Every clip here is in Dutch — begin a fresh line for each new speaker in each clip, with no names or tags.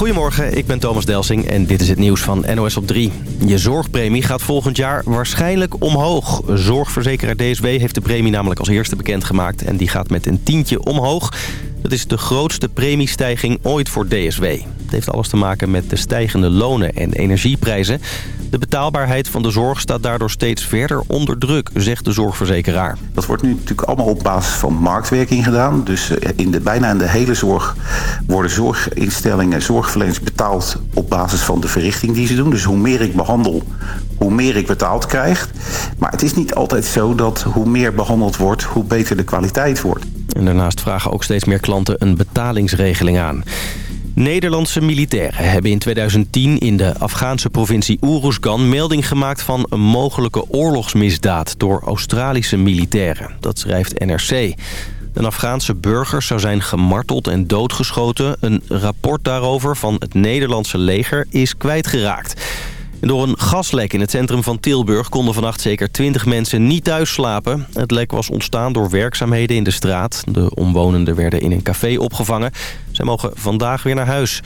Goedemorgen, ik ben Thomas Delsing en dit is het nieuws van NOS op 3. Je zorgpremie gaat volgend jaar waarschijnlijk omhoog. Zorgverzekeraar DSW heeft de premie namelijk als eerste bekendgemaakt... en die gaat met een tientje omhoog. Dat is de grootste premiestijging ooit voor DSW. Het heeft alles te maken met de stijgende lonen en energieprijzen. De betaalbaarheid van de zorg staat daardoor steeds verder onder druk, zegt de zorgverzekeraar.
Dat wordt nu natuurlijk allemaal op basis van marktwerking gedaan. Dus eh, in de, bijna in de hele zorg worden zorginstellingen, zorgverleners betaald op basis van de verrichting die ze doen. Dus hoe meer ik behandel, hoe meer ik betaald krijg. Maar het is niet altijd zo dat hoe meer behandeld wordt, hoe beter de kwaliteit wordt.
En daarnaast vragen ook steeds meer klanten een betalingsregeling aan. Nederlandse militairen hebben in 2010 in de Afghaanse provincie Uruzgan melding gemaakt van een mogelijke oorlogsmisdaad door Australische militairen. Dat schrijft NRC. Een Afghaanse burger zou zijn gemarteld en doodgeschoten. Een rapport daarover van het Nederlandse leger is kwijtgeraakt. Door een gaslek in het centrum van Tilburg konden vannacht zeker 20 mensen niet thuis slapen. Het lek was ontstaan door werkzaamheden in de straat. De omwonenden werden in een café opgevangen. Zij mogen vandaag weer naar huis.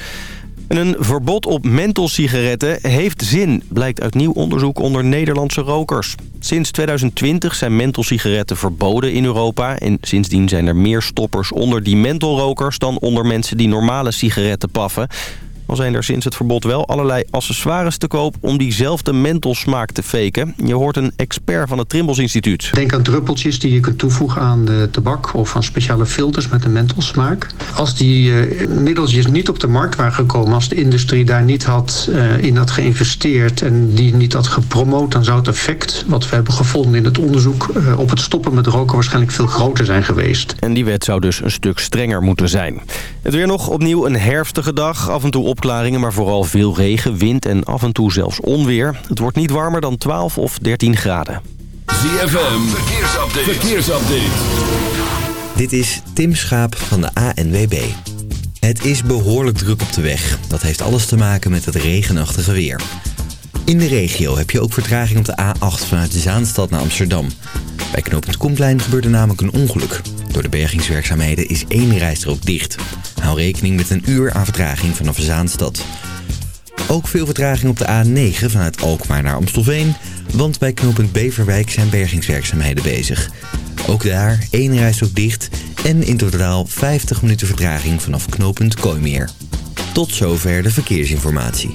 een verbod op mentholsigaretten heeft zin, blijkt uit nieuw onderzoek onder Nederlandse rokers. Sinds 2020 zijn mentholsigaretten verboden in Europa... en sindsdien zijn er meer stoppers onder die mentholrokers... dan onder mensen die normale sigaretten paffen. Al zijn er sinds het verbod wel allerlei accessoires te koop... om diezelfde mentholsmaak te faken. Je hoort een expert van het Trimbos Instituut.
Denk aan druppeltjes die je kunt toevoegen aan de tabak... of aan speciale filters met een mentholsmaak. Als die uh, middeltjes niet op de markt waren gekomen... als de industrie daar niet had, uh, in had geïnvesteerd... en die niet had gepromoot... dan zou het effect wat we hebben gevonden in het onderzoek... Uh, op het stoppen met roken waarschijnlijk veel groter zijn geweest.
En die wet zou dus een stuk strenger moeten zijn. Het weer nog opnieuw een herfstige dag. Af en toe opklaringen, maar vooral veel regen, wind en af en toe zelfs onweer. Het wordt niet warmer dan 12 of 13 graden.
ZFM, verkeersupdate. verkeersupdate.
Dit is Tim Schaap van de ANWB. Het is behoorlijk druk op de weg. Dat heeft alles te maken met het regenachtige weer. In de regio heb je ook vertraging op de A8 vanuit de Zaanstad naar Amsterdam. Bij knooppunt Koenplein gebeurde namelijk een ongeluk. Door de bergingswerkzaamheden is één rijstrook dicht. Hou rekening met een uur aan vertraging vanaf Zaanstad. Ook veel vertraging op de A9 vanuit Alkmaar naar Amstelveen... want bij knooppunt Beverwijk zijn bergingswerkzaamheden bezig. Ook daar één rijstrook dicht en in totaal 50 minuten vertraging vanaf knooppunt Kooimeer. Tot zover de verkeersinformatie.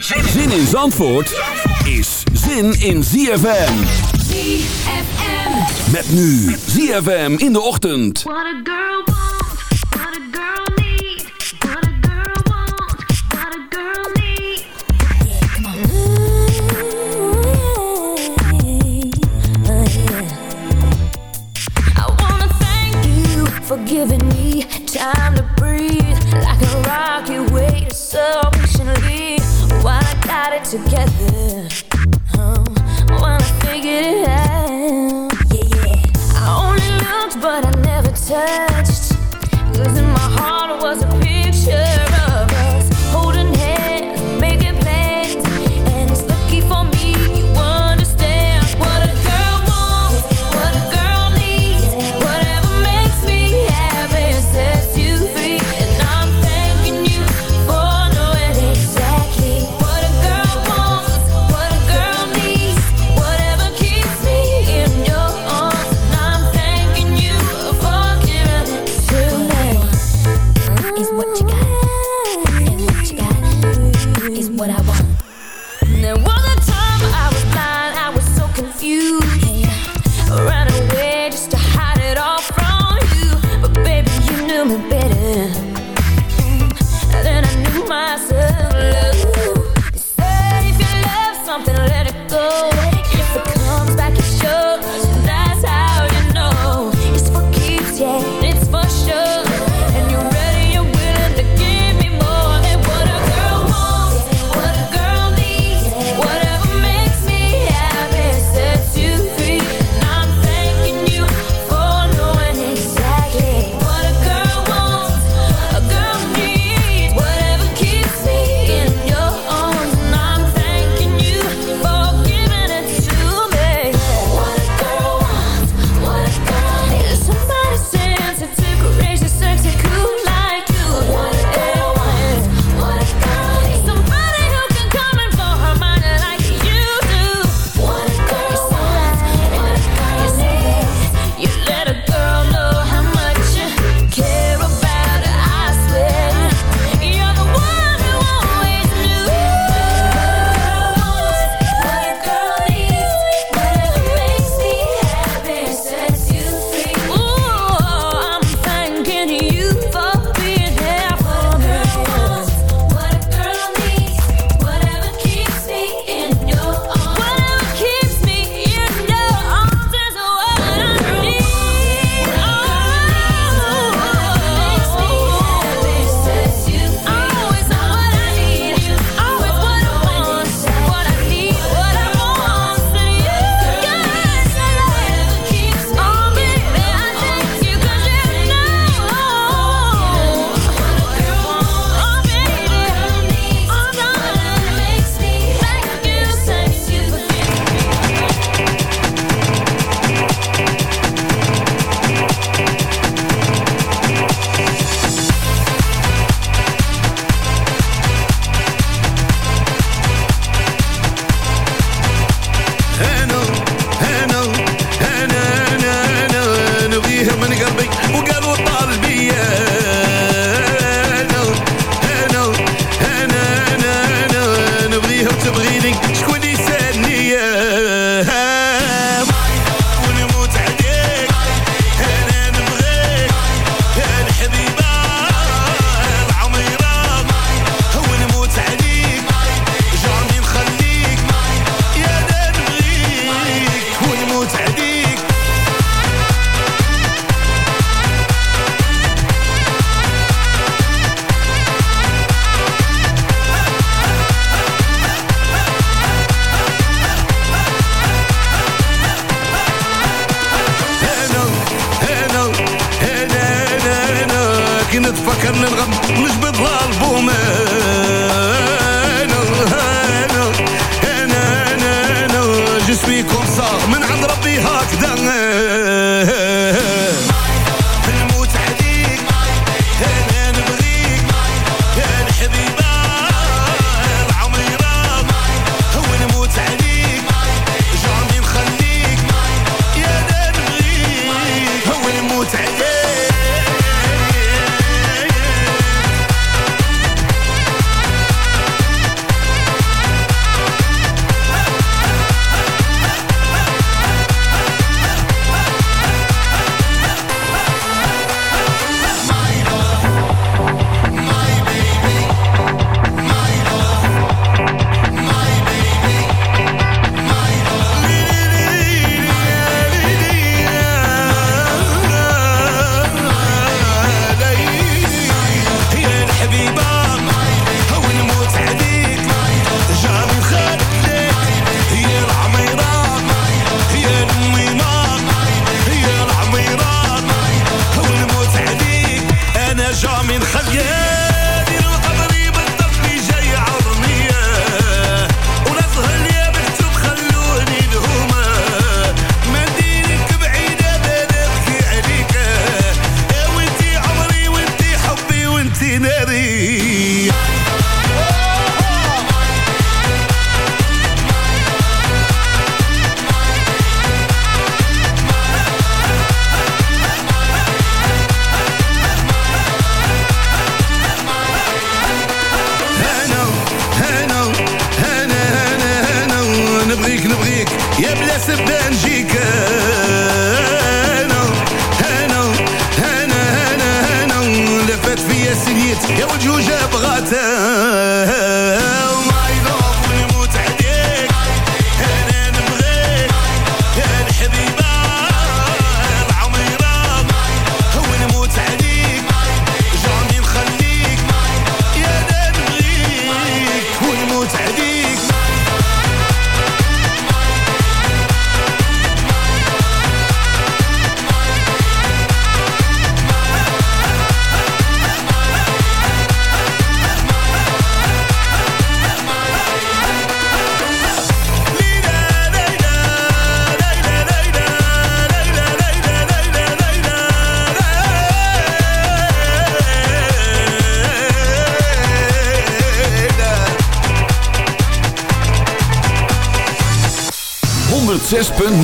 Zin in Zandvoort is zin in ZFM.
ZFM.
Met nu ZFM in de ochtend.
What a girl wants, what a girl needs. What a girl wants, what a girl needs. Yeah, come on. I wanna thank you for giving me time to breathe. Like a rock, you waited so patiently got it together. Oh, while I figured it out. Yeah, yeah. I only looked, but I never touched. Cause in my heart was a picture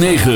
9.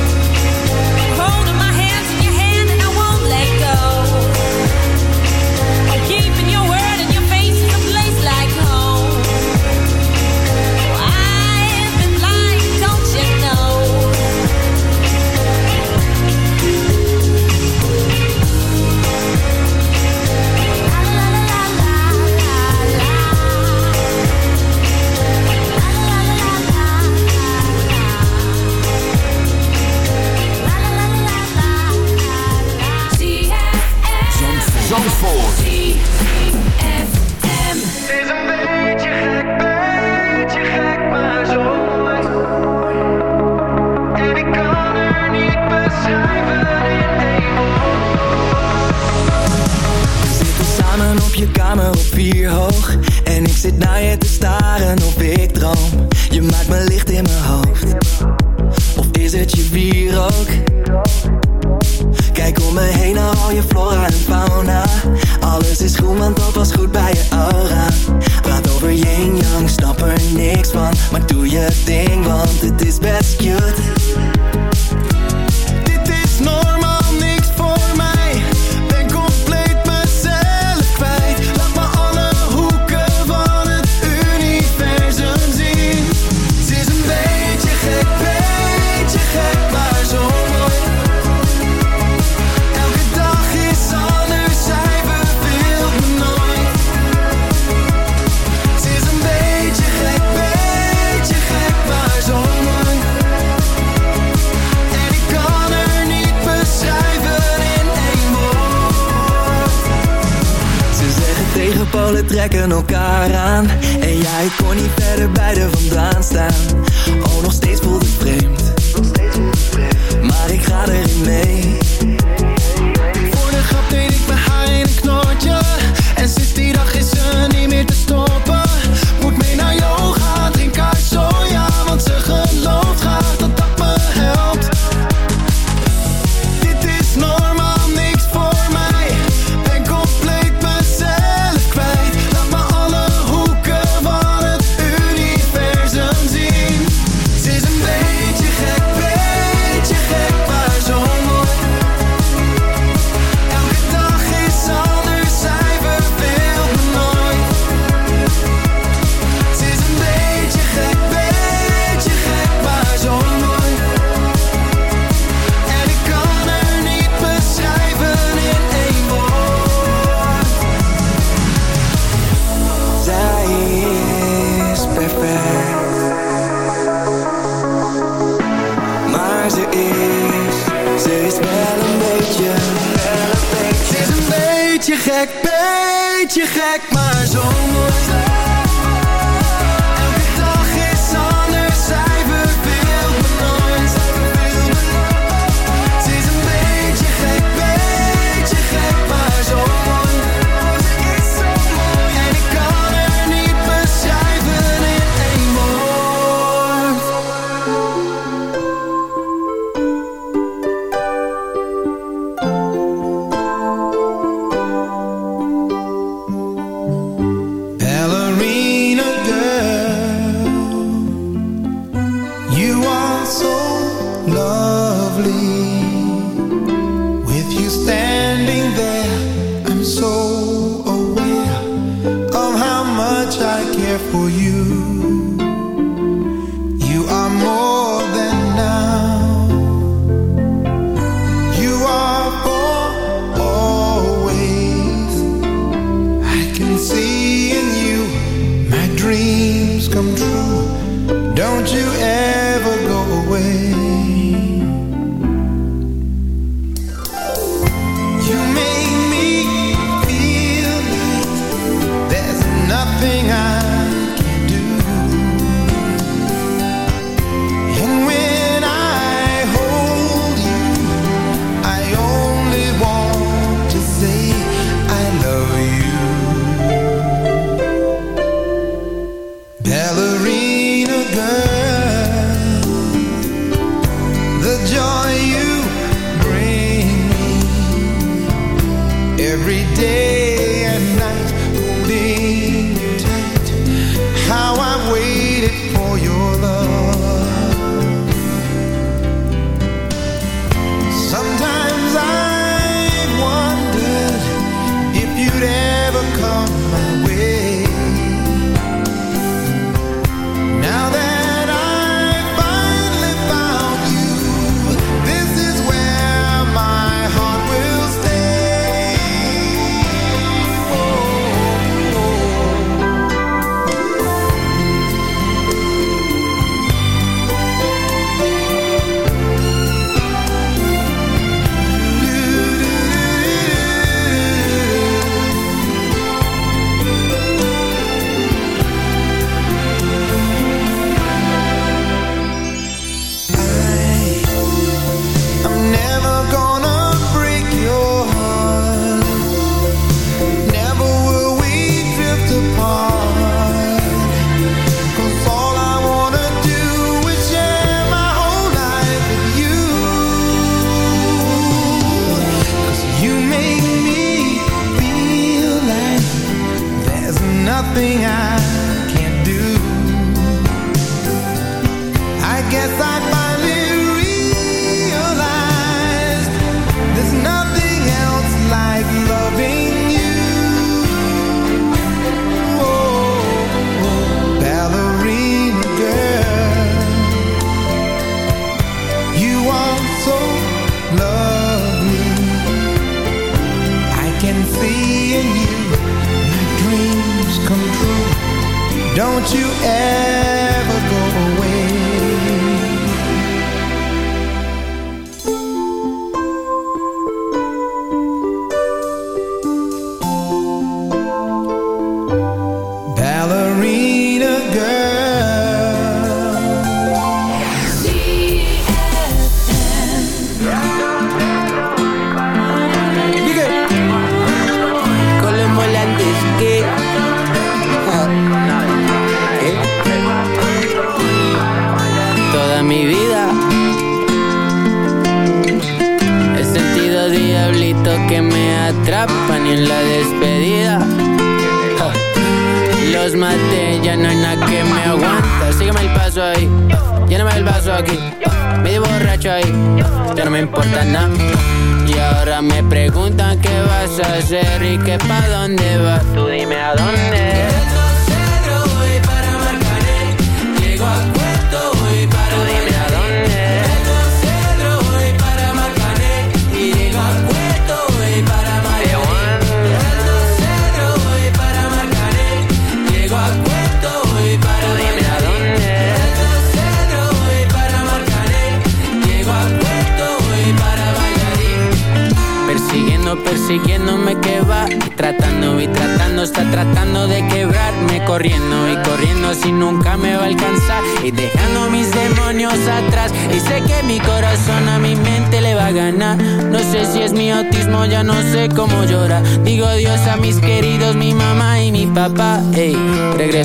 zit naar je te staren of ik droom. Je maakt me licht in mijn hoofd. Of is het je bier ook? Kijk om me heen al je flora en fauna. Alles is groen, want dat was goed bij je aura. Praat over yin-yang, snap er niks van. Maar doe je ding, want het is best cute.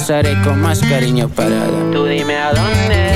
Regresaré con más cariño para Tú dime a dónde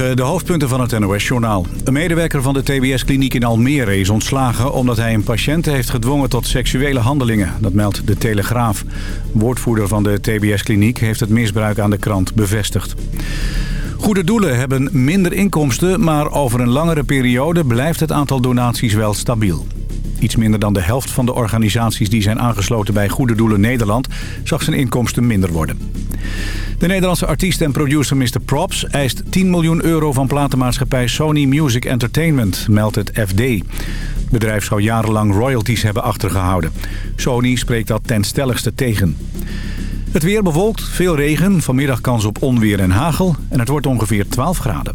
De
hoofdpunten van het NOS-journaal. Een medewerker van de TBS-kliniek in Almere is ontslagen... omdat hij een patiënt heeft gedwongen tot seksuele handelingen. Dat meldt de Telegraaf. Woordvoerder van de TBS-kliniek heeft het misbruik aan de krant bevestigd. Goede doelen hebben minder inkomsten, maar over een langere periode blijft het aantal donaties wel stabiel. Iets minder dan de helft van de organisaties die zijn aangesloten bij Goede Doelen Nederland... zag zijn inkomsten minder worden. De Nederlandse artiest en producer Mr. Props eist 10 miljoen euro van platenmaatschappij Sony Music Entertainment, meldt het FD. Het bedrijf zou jarenlang royalties hebben achtergehouden. Sony spreekt dat ten stelligste tegen. Het weer bewolkt, veel regen, vanmiddag kans op onweer en hagel en het wordt ongeveer 12 graden.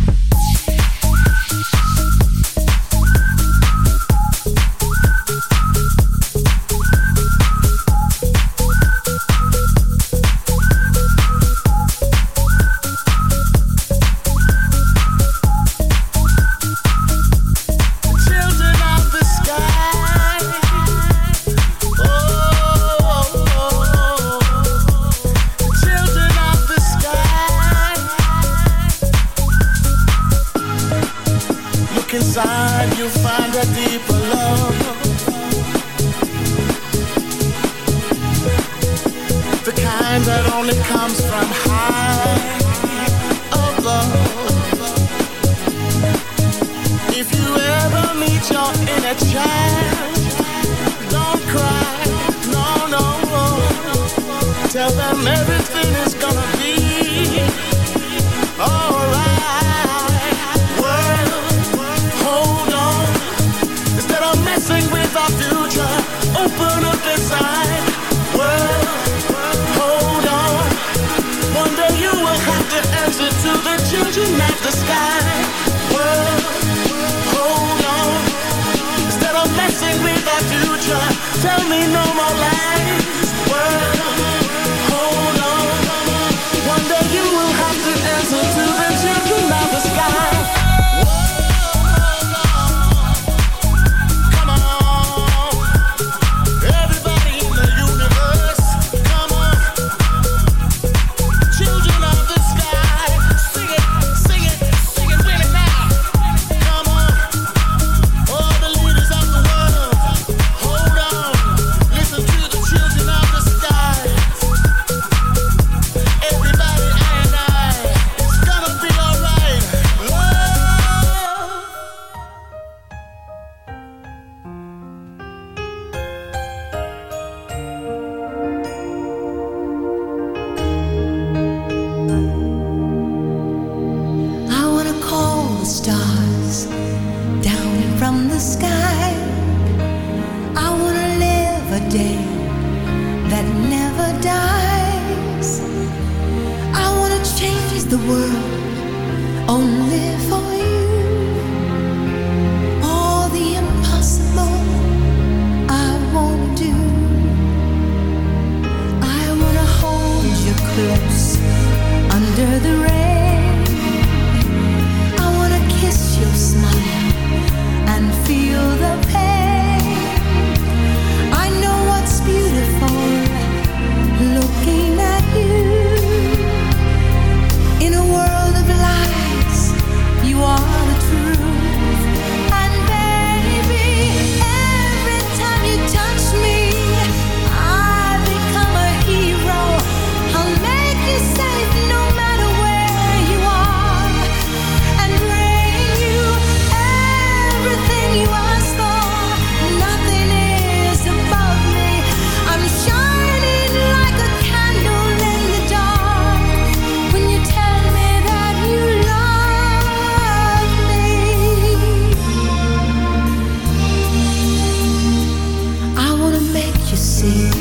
see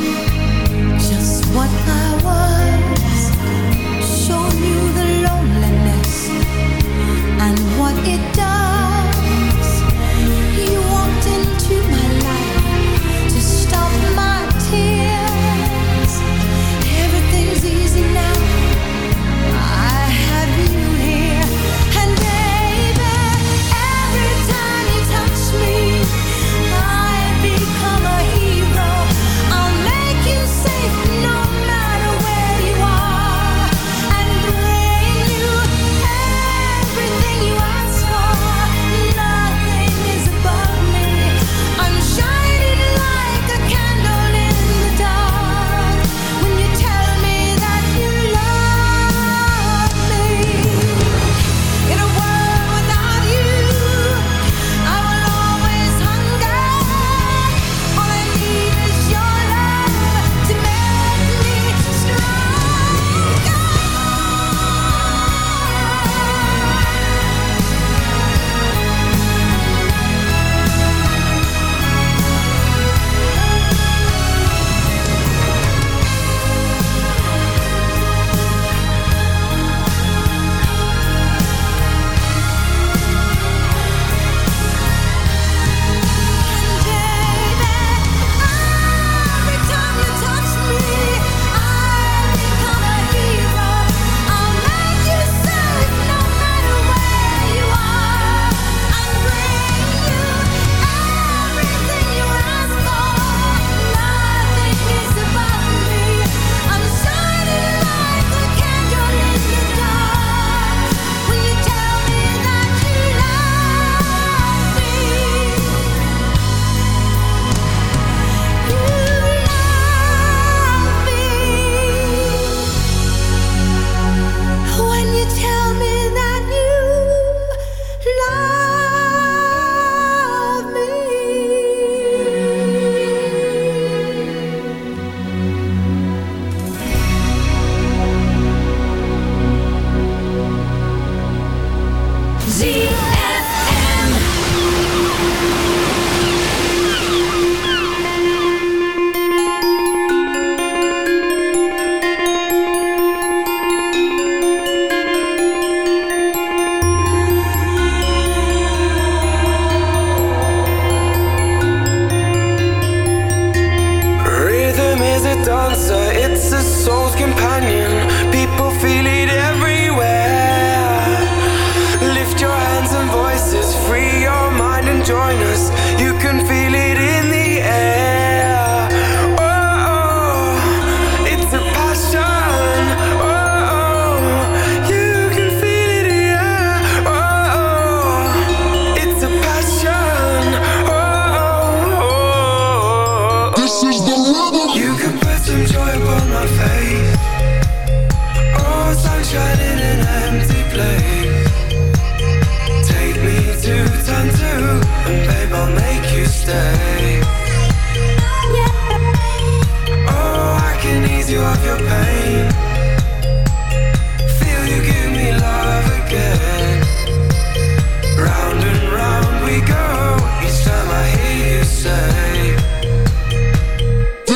just what I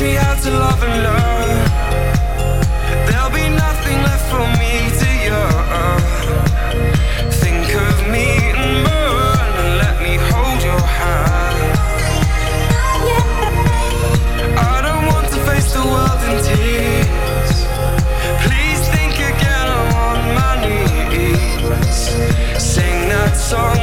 teach me how to love and learn. There'll be nothing left for me to yearn. Think of me and burn And let me hold your hand. I don't want to face the world in tears. Please think again, I'm on my knees. Sing that song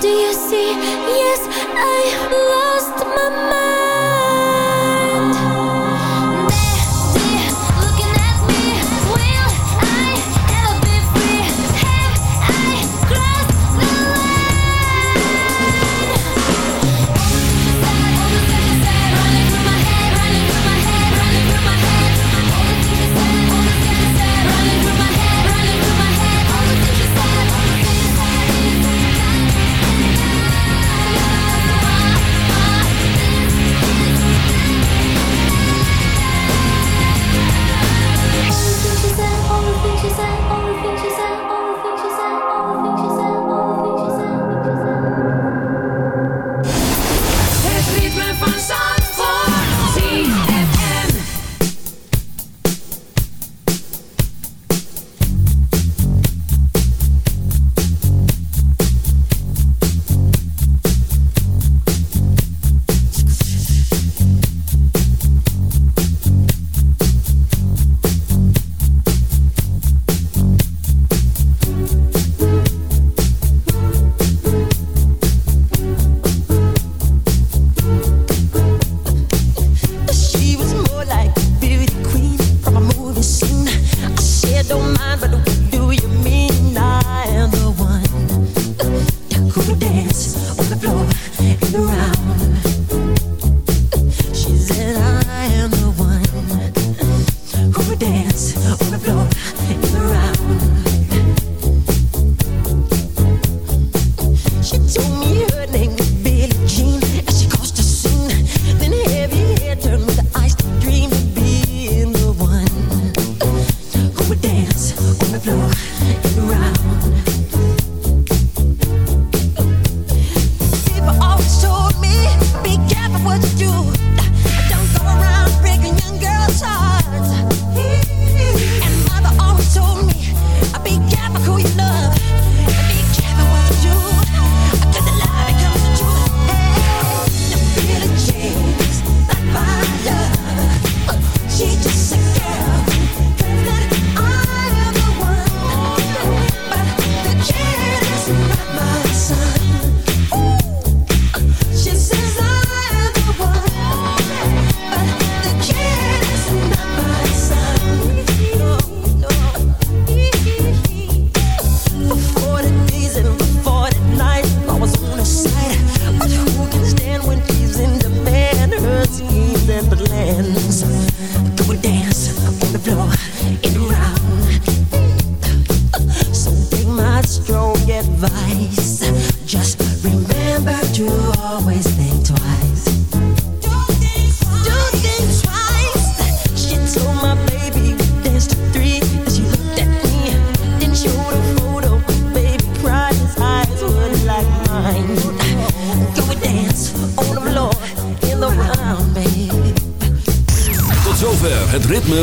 do you see? Yes, I lost